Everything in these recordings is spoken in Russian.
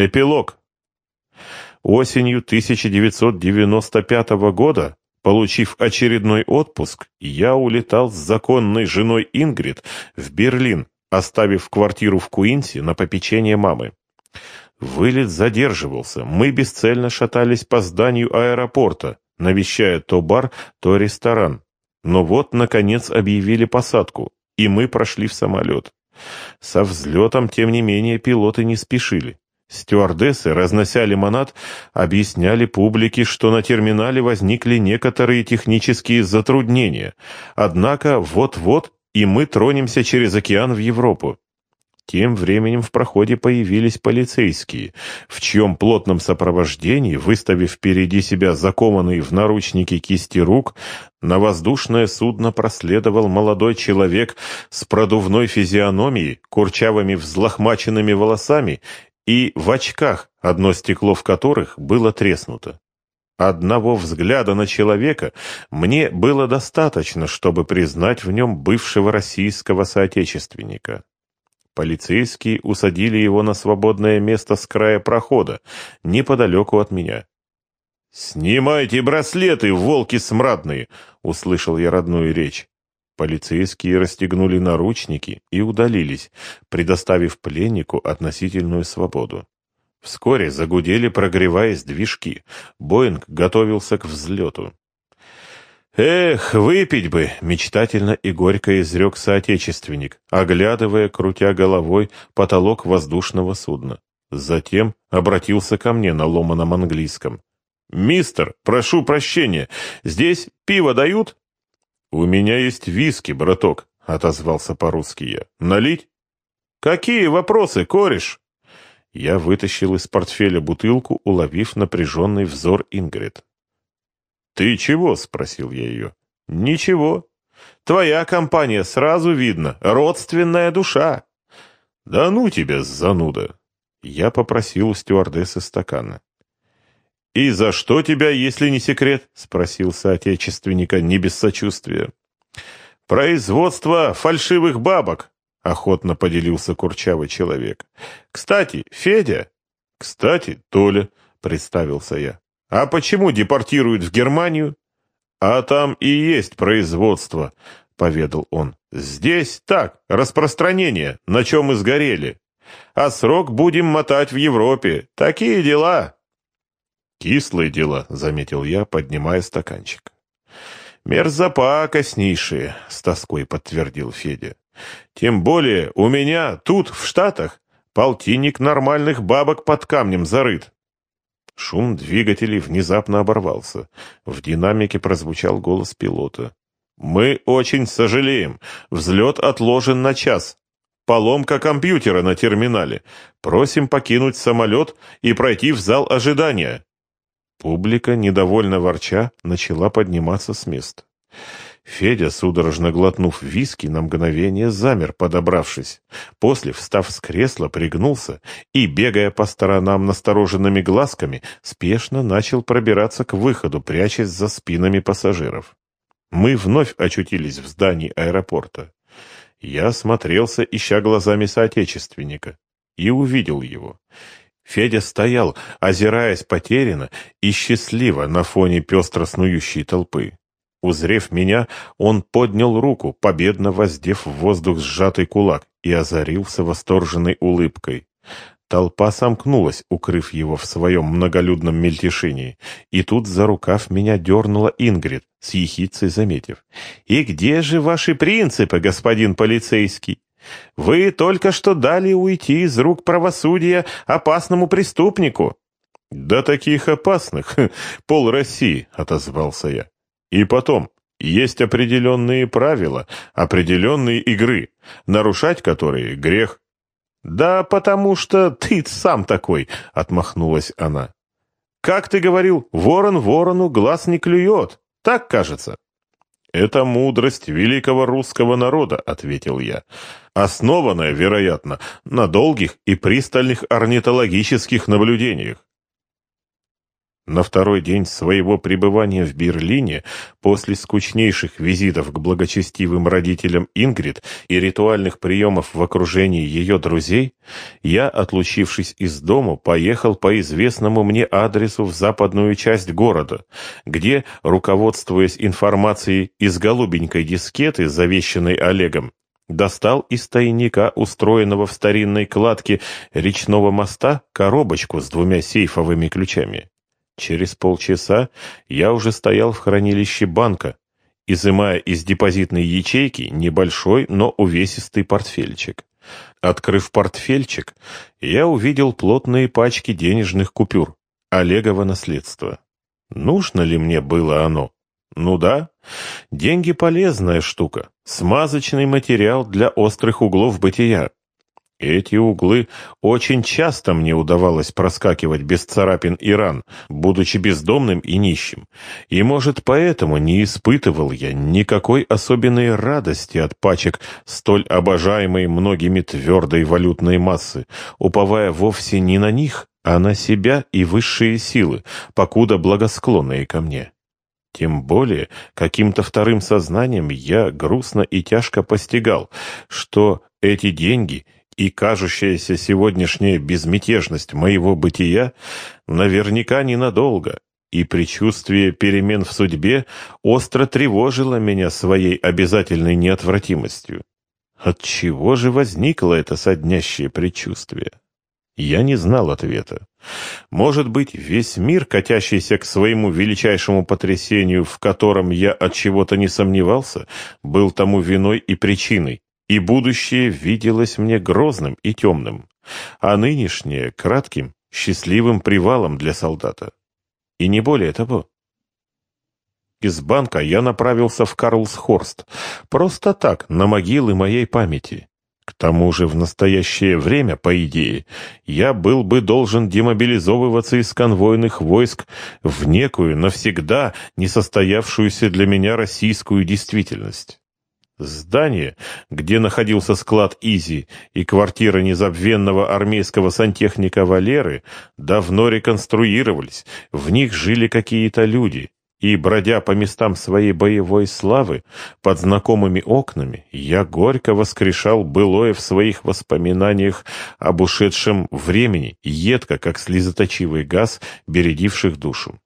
Эпилог. Осенью 1995 года, получив очередной отпуск, я улетал с законной женой Ингрид в Берлин, оставив квартиру в Куинсе на попечение мамы. Вылет задерживался, мы бесцельно шатались по зданию аэропорта, навещая то бар, то ресторан. Но вот, наконец, объявили посадку, и мы прошли в самолет. Со взлетом, тем не менее, пилоты не спешили. Стюардессы, разнося лимонад, объясняли публике, что на терминале возникли некоторые технические затруднения. Однако вот-вот и мы тронемся через океан в Европу. Тем временем в проходе появились полицейские, в чьем плотном сопровождении, выставив впереди себя закованные в наручники кисти рук, на воздушное судно проследовал молодой человек с продувной физиономией, курчавыми взлохмаченными волосами и в очках, одно стекло в которых было треснуто. Одного взгляда на человека мне было достаточно, чтобы признать в нем бывшего российского соотечественника. Полицейские усадили его на свободное место с края прохода, неподалеку от меня. «Снимайте браслеты, волки смрадные!» — услышал я родную речь. Полицейские расстегнули наручники и удалились, предоставив пленнику относительную свободу. Вскоре загудели, прогреваясь движки. Боинг готовился к взлету. «Эх, выпить бы!» — мечтательно и горько изрек соотечественник, оглядывая, крутя головой, потолок воздушного судна. Затем обратился ко мне на ломаном английском. «Мистер, прошу прощения, здесь пиво дают?» «У меня есть виски, браток», — отозвался по-русски я. «Налить?» «Какие вопросы, кореш?» Я вытащил из портфеля бутылку, уловив напряженный взор Ингрид. «Ты чего?» — спросил я ее. «Ничего. Твоя компания сразу видно. Родственная душа». «Да ну тебя, зануда!» Я попросил у стюардессы стакана. «И за что тебя, если не секрет?» — спросил соотечественника не без сочувствия. «Производство фальшивых бабок», — охотно поделился курчавый человек. «Кстати, Федя...» «Кстати, Толя», — представился я. «А почему депортируют в Германию?» «А там и есть производство», — поведал он. «Здесь так, распространение, на чем мы сгорели. А срок будем мотать в Европе. Такие дела». «Кислые дела», — заметил я, поднимая стаканчик. «Мерзопакостнейшие», — с тоской подтвердил Федя. «Тем более у меня тут, в Штатах, полтинник нормальных бабок под камнем зарыт». Шум двигателей внезапно оборвался. В динамике прозвучал голос пилота. «Мы очень сожалеем. Взлет отложен на час. Поломка компьютера на терминале. Просим покинуть самолет и пройти в зал ожидания». Публика, недовольно ворча, начала подниматься с места. Федя, судорожно глотнув виски, на мгновение замер, подобравшись. После, встав с кресла, пригнулся и, бегая по сторонам настороженными глазками, спешно начал пробираться к выходу, прячась за спинами пассажиров. Мы вновь очутились в здании аэропорта. Я смотрелся, ища глазами соотечественника, и увидел его. Федя стоял, озираясь потерянно и счастливо на фоне пестро снующей толпы. Узрев меня, он поднял руку, победно воздев в воздух сжатый кулак, и озарился восторженной улыбкой. Толпа сомкнулась, укрыв его в своем многолюдном мельтешении, и тут за рукав меня дернула Ингрид, с ехицей заметив. «И где же ваши принципы, господин полицейский?» Вы только что дали уйти из рук правосудия опасному преступнику. Да таких опасных, пол России, отозвался я. И потом, есть определенные правила, определенные игры, нарушать которые грех. Да потому что ты сам такой, отмахнулась она. Как ты говорил, ворон ворону глаз не клюет. Так кажется. «Это мудрость великого русского народа», — ответил я, «основанная, вероятно, на долгих и пристальных орнитологических наблюдениях». На второй день своего пребывания в Берлине, после скучнейших визитов к благочестивым родителям Ингрид и ритуальных приемов в окружении ее друзей, я, отлучившись из дому, поехал по известному мне адресу в западную часть города, где, руководствуясь информацией из голубенькой дискеты, завещанной Олегом, достал из тайника, устроенного в старинной кладке речного моста, коробочку с двумя сейфовыми ключами. Через полчаса я уже стоял в хранилище банка, изымая из депозитной ячейки небольшой, но увесистый портфельчик. Открыв портфельчик, я увидел плотные пачки денежных купюр, Олегово наследство. Нужно ли мне было оно? Ну да, деньги полезная штука, смазочный материал для острых углов бытия. Эти углы очень часто мне удавалось проскакивать без царапин и ран, будучи бездомным и нищим. И, может, поэтому не испытывал я никакой особенной радости от пачек столь обожаемой многими твердой валютной массы, уповая вовсе не на них, а на себя и высшие силы, покуда благосклонные ко мне. Тем более, каким-то вторым сознанием я грустно и тяжко постигал, что эти деньги — и кажущаяся сегодняшняя безмятежность моего бытия наверняка ненадолго, и предчувствие перемен в судьбе остро тревожило меня своей обязательной неотвратимостью. От чего же возникло это соднящее предчувствие? Я не знал ответа. Может быть, весь мир, катящийся к своему величайшему потрясению, в котором я от чего-то не сомневался, был тому виной и причиной, и будущее виделось мне грозным и темным, а нынешнее — кратким, счастливым привалом для солдата. И не более того. Из банка я направился в Карлсхорст, просто так, на могилы моей памяти. К тому же в настоящее время, по идее, я был бы должен демобилизовываться из конвойных войск в некую навсегда несостоявшуюся для меня российскую действительность. Здание, где находился склад Изи и квартира незабвенного армейского сантехника Валеры, давно реконструировались, в них жили какие-то люди, и, бродя по местам своей боевой славы, под знакомыми окнами, я горько воскрешал былое в своих воспоминаниях об ушедшем времени, едко, как слезоточивый газ, бередивших душу.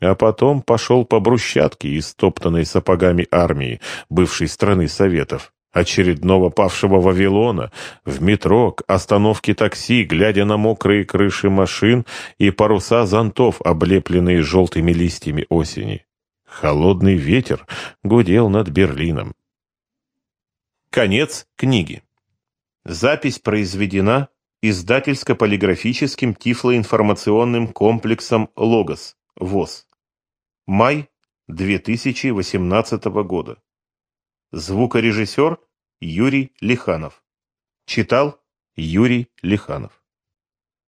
А потом пошел по брусчатке, истоптанной сапогами армии бывшей страны Советов, очередного павшего Вавилона, в метро, к остановке такси, глядя на мокрые крыши машин и паруса зонтов, облепленные желтыми листьями осени. Холодный ветер гудел над Берлином. Конец книги. Запись произведена издательско-полиграфическим тифлоинформационным комплексом «Логос» ВОЗ. Май 2018 года. Звукорежиссер Юрий Лиханов. Читал Юрий Лиханов.